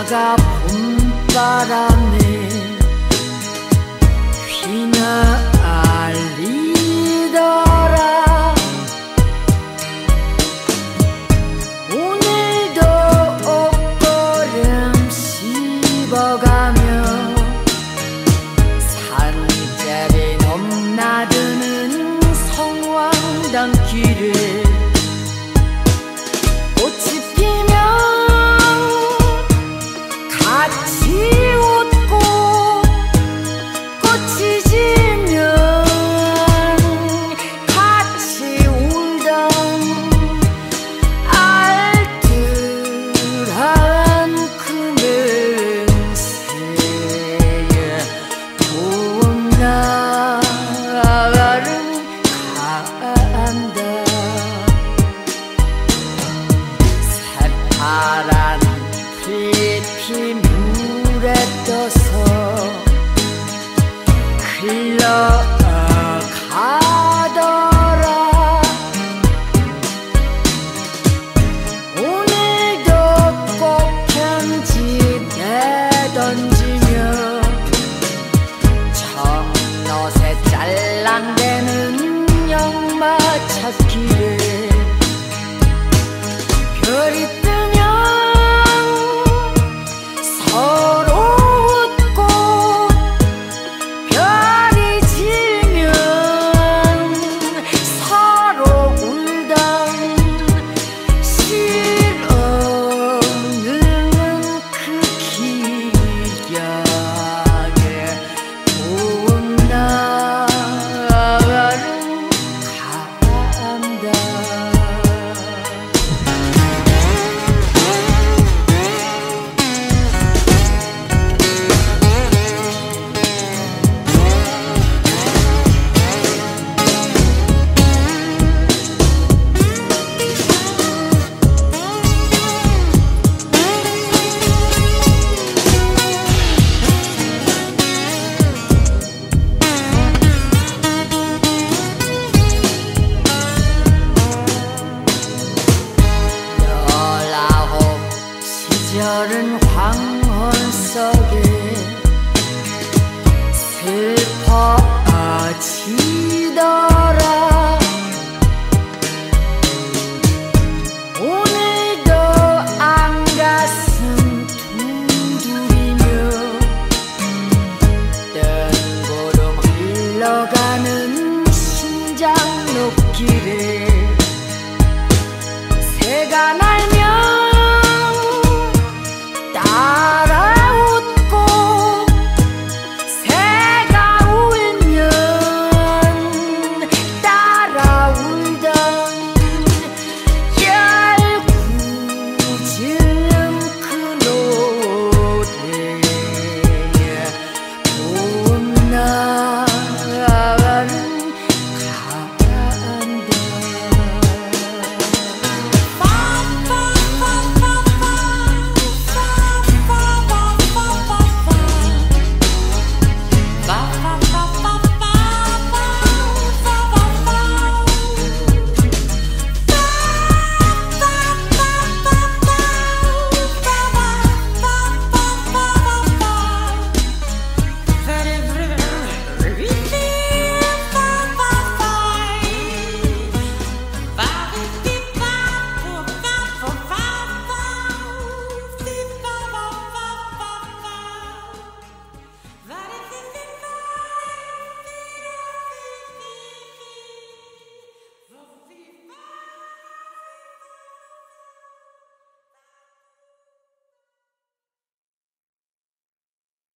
칭화가 봄바람에 휘날리더라. 오늘도 옷걸음 씹어가며 산자리 넘나드는 성황단길을 풀잎이 물에 떠서 흘러 시절은 황혼 속에 슬퍼지더라. 오늘도 안가슴 두드리며 뜬구름 흘러가는 심장 높기를 새가 날며